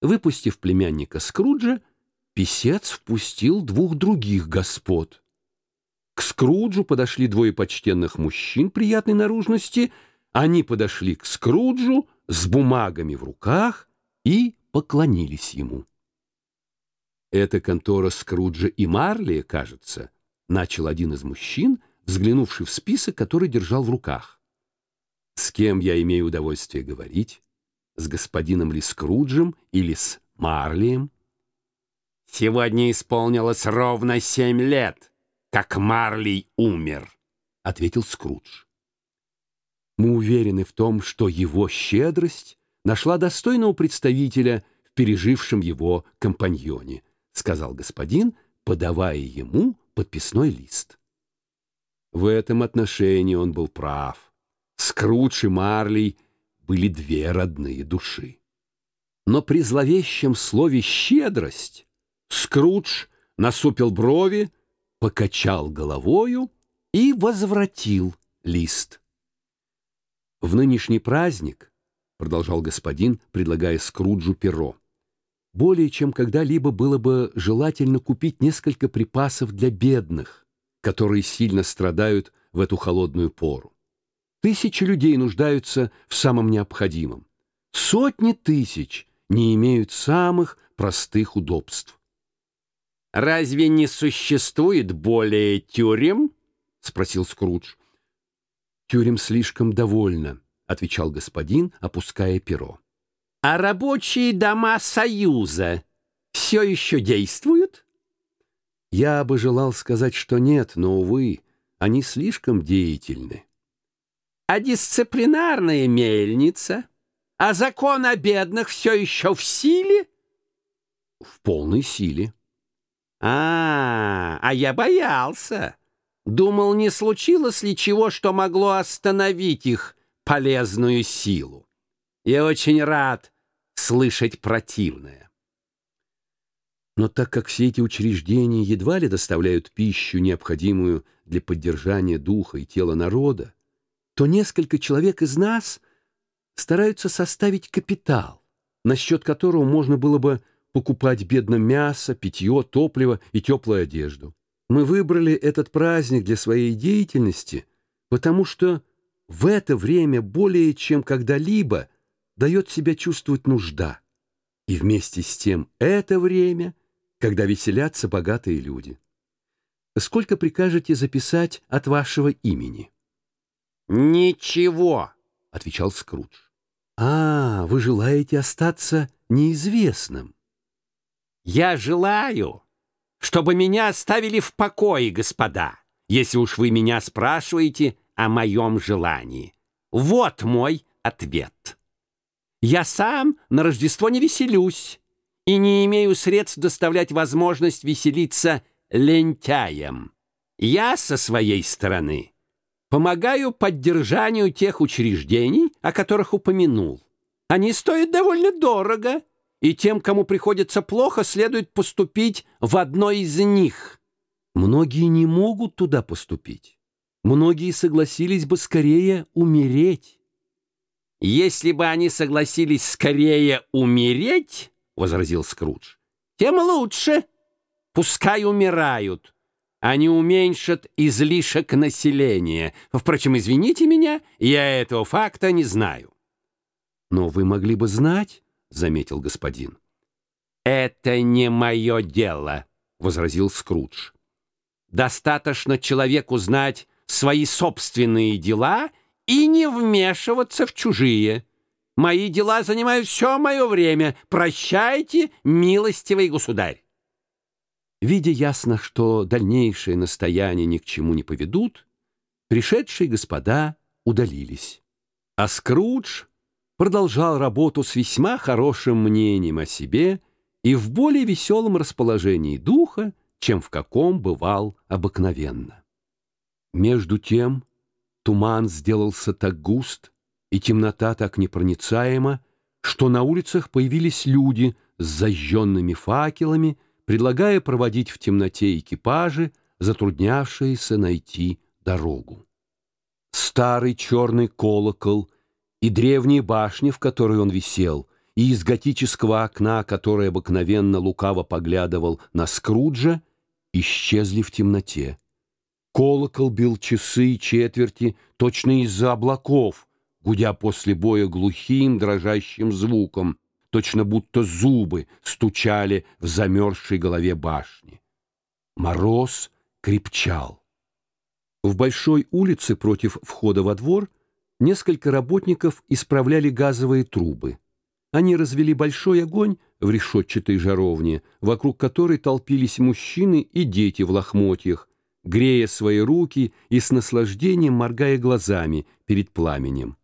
Выпустив племянника Скруджа, писец впустил двух других господ. К Скруджу подошли двое почтенных мужчин приятной наружности. Они подошли к Скруджу с бумагами в руках и поклонились ему. «Это контора Скруджа и Марли, кажется», — начал один из мужчин, взглянувший в список, который держал в руках. «С кем я имею удовольствие говорить? С господином ли Скруджем или с Марлием?» «Сегодня исполнилось ровно семь лет, как Марли умер», — ответил Скрудж. Мы уверены в том, что его щедрость нашла достойного представителя в пережившем его компаньоне —— сказал господин, подавая ему подписной лист. В этом отношении он был прав. Скрудж и Марли были две родные души. Но при зловещем слове «щедрость» Скрудж насупил брови, покачал головою и возвратил лист. «В нынешний праздник», — продолжал господин, предлагая Скруджу перо, более чем когда-либо было бы желательно купить несколько припасов для бедных, которые сильно страдают в эту холодную пору. Тысячи людей нуждаются в самом необходимом. Сотни тысяч не имеют самых простых удобств. «Разве не существует более тюрем?» — спросил Скрудж. «Тюрем слишком довольно», — отвечал господин, опуская перо. А рабочие дома Союза все еще действуют? Я бы желал сказать, что нет, но, увы, они слишком деятельны. А дисциплинарная мельница? А закон о бедных все еще в силе? В полной силе. А, а я боялся. Думал, не случилось ли чего, что могло остановить их полезную силу. Я очень рад слышать противное. Но так как все эти учреждения едва ли доставляют пищу, необходимую для поддержания духа и тела народа, то несколько человек из нас стараются составить капитал, на счет которого можно было бы покупать бедным мясо, питье, топливо и теплую одежду. Мы выбрали этот праздник для своей деятельности, потому что в это время более чем когда-либо – дает себя чувствовать нужда. И вместе с тем это время, когда веселятся богатые люди. Сколько прикажете записать от вашего имени? «Ничего», — отвечал Скрудж. «А, вы желаете остаться неизвестным?» «Я желаю, чтобы меня оставили в покое, господа, если уж вы меня спрашиваете о моем желании. Вот мой ответ». Я сам на Рождество не веселюсь и не имею средств доставлять возможность веселиться лентяям. Я со своей стороны помогаю поддержанию тех учреждений, о которых упомянул. Они стоят довольно дорого, и тем, кому приходится плохо, следует поступить в одно из них. Многие не могут туда поступить. Многие согласились бы скорее умереть. «Если бы они согласились скорее умереть, — возразил Скрудж, — тем лучше. Пускай умирают. Они уменьшат излишек населения. Впрочем, извините меня, я этого факта не знаю». «Но вы могли бы знать, — заметил господин. «Это не мое дело», — возразил Скрудж. «Достаточно человеку знать свои собственные дела — и не вмешиваться в чужие. Мои дела занимают все мое время. Прощайте, милостивый государь. Видя ясно, что дальнейшие настояния ни к чему не поведут, пришедшие господа удалились. А Скрудж продолжал работу с весьма хорошим мнением о себе и в более веселом расположении духа, чем в каком бывал обыкновенно. Между тем Туман сделался так густ, и темнота так непроницаема, что на улицах появились люди с зажженными факелами, предлагая проводить в темноте экипажи, затруднявшиеся найти дорогу. Старый черный колокол и древняя башня, в которой он висел, и из готического окна, которое обыкновенно лукаво поглядывал на Скруджа, исчезли в темноте. Колокол бил часы и четверти точно из-за облаков, гудя после боя глухим дрожащим звуком, точно будто зубы стучали в замерзшей голове башни. Мороз крепчал. В большой улице против входа во двор несколько работников исправляли газовые трубы. Они развели большой огонь в решетчатой жаровне, вокруг которой толпились мужчины и дети в лохмотьях, грея свои руки и с наслаждением моргая глазами перед пламенем.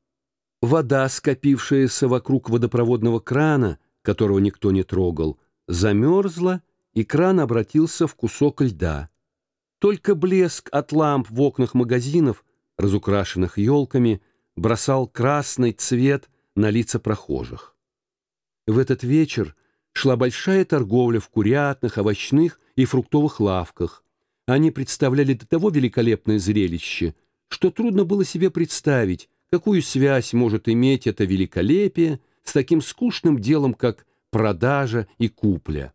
Вода, скопившаяся вокруг водопроводного крана, которого никто не трогал, замерзла, и кран обратился в кусок льда. Только блеск от ламп в окнах магазинов, разукрашенных елками, бросал красный цвет на лица прохожих. В этот вечер шла большая торговля в курятных, овощных и фруктовых лавках. Они представляли до того великолепное зрелище, что трудно было себе представить, какую связь может иметь это великолепие с таким скучным делом, как продажа и купля.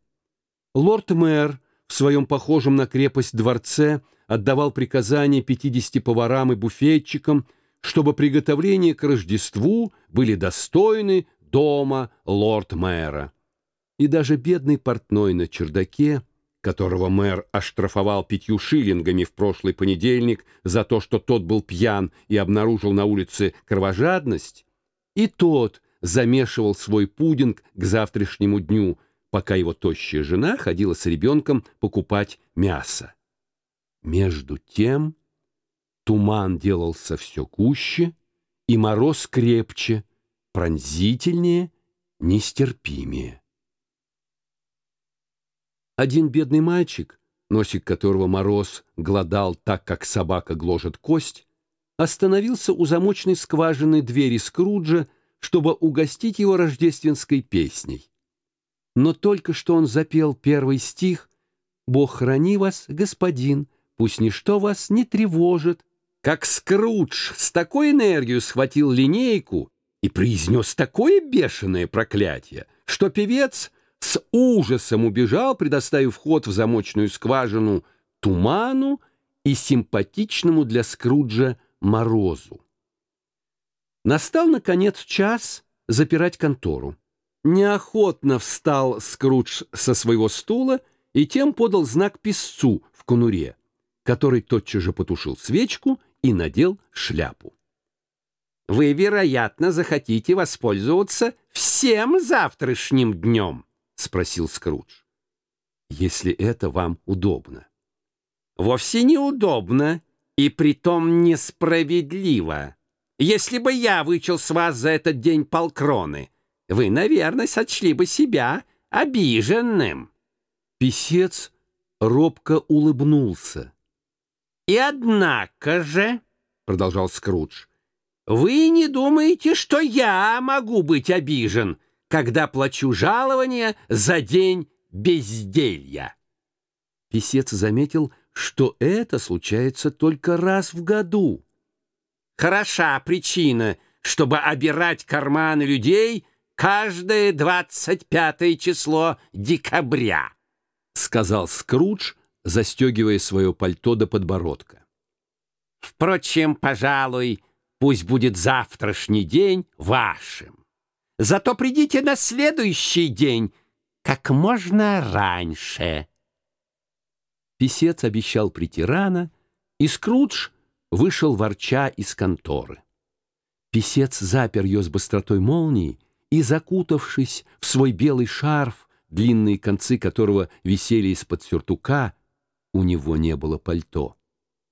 Лорд-мэр в своем похожем на крепость дворце отдавал приказания 50 поварам и буфетчикам, чтобы приготовления к Рождеству были достойны дома лорд-мэра. И даже бедный портной на чердаке, которого мэр оштрафовал пятью шиллингами в прошлый понедельник за то, что тот был пьян и обнаружил на улице кровожадность, и тот замешивал свой пудинг к завтрашнему дню, пока его тощая жена ходила с ребенком покупать мясо. Между тем туман делался все гуще, и мороз крепче, пронзительнее, нестерпимее. Один бедный мальчик, носик которого мороз глодал так, как собака гложет кость, остановился у замочной скважины двери Скруджа, чтобы угостить его рождественской песней. Но только что он запел первый стих «Бог храни вас, господин, пусть ничто вас не тревожит», как Скрудж с такой энергией схватил линейку и произнес такое бешеное проклятие, что певец с ужасом убежал, предоставив ход в замочную скважину туману и симпатичному для Скруджа морозу. Настал, наконец, час запирать контору. Неохотно встал Скрудж со своего стула и тем подал знак писцу в конуре, который тотчас же потушил свечку и надел шляпу. «Вы, вероятно, захотите воспользоваться всем завтрашним днем», — спросил Скрудж. «Если это вам удобно». «Вовсе неудобно и притом несправедливо. Если бы я вычел с вас за этот день полкроны, вы, наверное, сочли бы себя обиженным. Песец робко улыбнулся. «И однако же, — продолжал Скрудж, — вы не думаете, что я могу быть обижен, когда плачу жалование за день безделья?» Песец заметил, что это случается только раз в году. Хороша причина, чтобы обирать карманы людей каждое двадцать пятое число декабря, сказал Скрудж, застегивая свое пальто до подбородка. Впрочем, пожалуй, пусть будет завтрашний день вашим. Зато придите на следующий день как можно раньше. Песец обещал прийти рано, и Скрудж вышел ворча из конторы. Песец запер ее с быстротой молнии и, закутавшись в свой белый шарф, длинные концы которого висели из-под сюртука, у него не было пальто,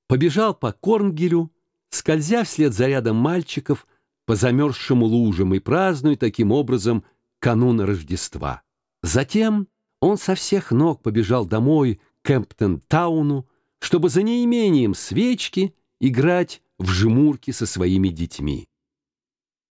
побежал по Корнгелю, скользя вслед за рядом мальчиков по замерзшим лужам и празднуя таким образом канун Рождества. Затем он со всех ног побежал домой к Эмптон-тауну, чтобы за неимением свечки играть в жмурки со своими детьми.